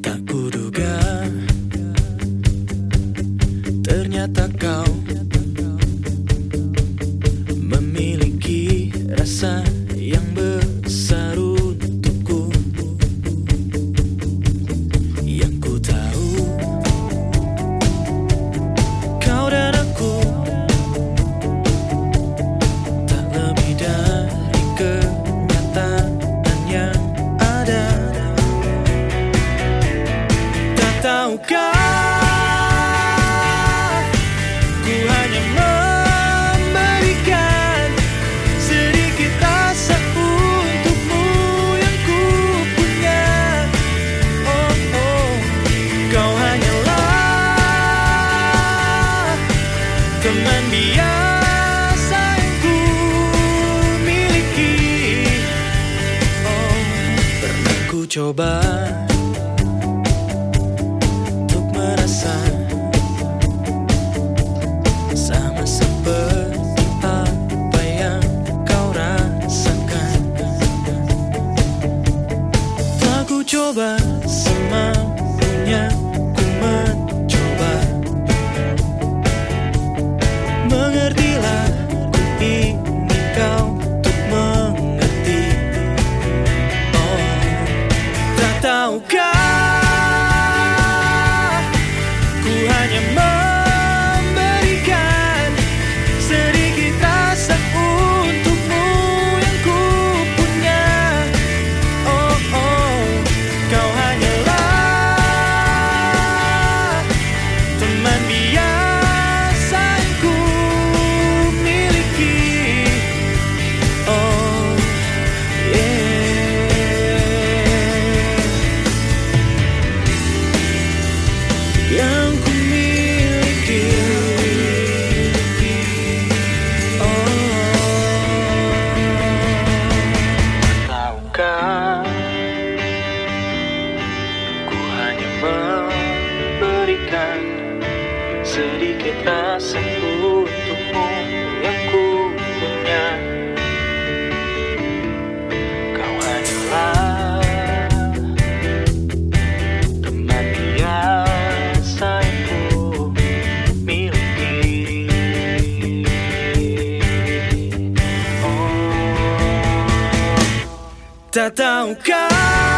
Tak kuduga. Ternyata kau Memiliki rasa 就吧。sedikit asikku untukmu yang ku punya kau adalah teman biasa yang ku miliki oh. tak tahukah